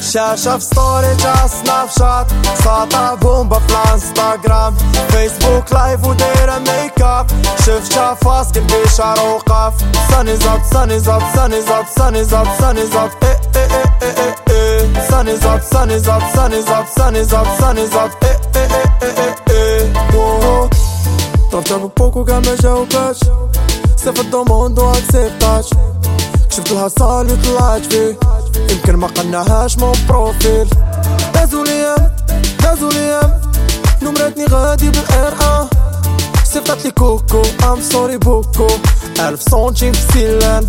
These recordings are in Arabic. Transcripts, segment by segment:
شاشة في ستوريج على سناب شات ساطع بومبا في الانستغرام فيسبوك لايف ودايرة ميك اب شفتها فاس قلبي شعر وقاف ساني زاب ساني زاب ساني زاب ساني زاب ساني زاب اي اي اي اي اي ساني زاب ساني زاب ساني زاب ساني زاب ساني زاب اي اي اي اي طلبتها ببوكو كان ما جاوباش سيف الدوموندو اكسبتاش شفت لها صالي طلعت فيه يمكن ما قناهاش مو بروفيل دازو ليام دازو ليام نمرتني غادي بالار آه صيفطت لي كوكو ام سوري بوكو الف سونتيم في سيلان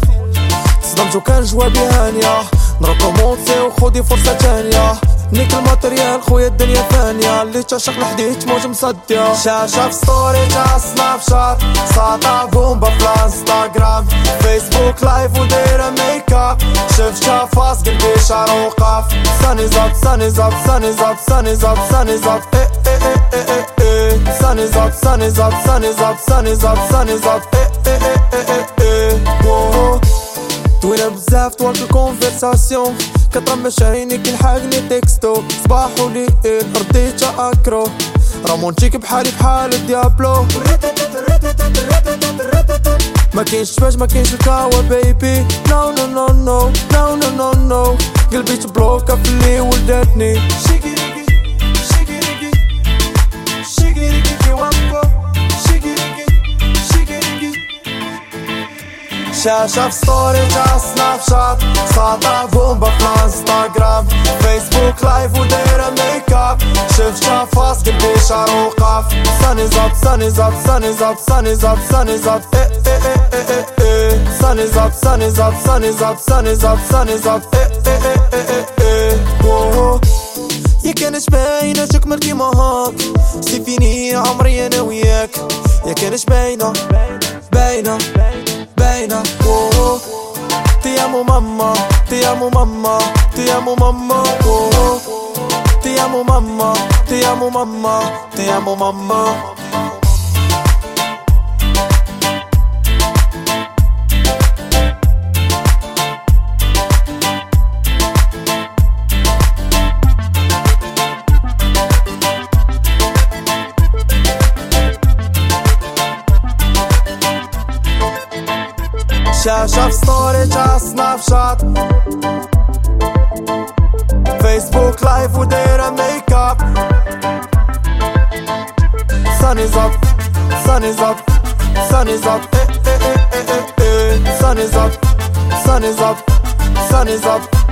تصدمت وكان جوابي هانية نركومونسي وخودي فرصة تانية نيك الماتريال خويا الدنيا ثانية. اللي تعشق الحديث موج مصدية. شاشة في ستوري تاع سناب شات ساطع بومبا في الانستغرام فيسبوك لايف ودايرة ميك اب شفتها فاس قلبي شعر وقاف. ساني زاد ساني زاد ساني زاد ساني زاد ساني زاد إيه إيه إيه إيه إيه. ساني زاد ساني زاد ساني زاد ساني زاد ساني إيه إيه إيه إيه. طويلة بزاف طوال الكونفرساسيون كترمش عينيك الحاجني تكستو صباح وليل رديت أكرو. رومونتيك بحالي بحال ديابلو ما كاينش باش ما كاينش الكاوا بيبي نو نو نو شاشة في ستوري تاع سناب شات ساطع بومبا في الانستغرام فيسبوك لايف ودايرة ميك اب شفتها فاس قلبي شعر وقاف ساني زاد ساني زاد ساني زاد ساني زاد ساني زاد إيه إيه إيه إيه إيه ساني زاد ساني زاد ساني زاد ساني زاد ساني زاد إيه إيه إيه إيه إيه يا كانش باينة تكمل كيما هاك سي فيني عمري China. Whoa. Te amo mamma, te amo mamma, te amo mamma. Oh, Te amo mamma, te amo mamma, te amo mamma. Сяша в стори час на вшат Facebook with удира makeup. Sun is up, sun is up, sun is up, eh, eh, eh, eh, eh, eh. Sun is up, sun is up, sun is up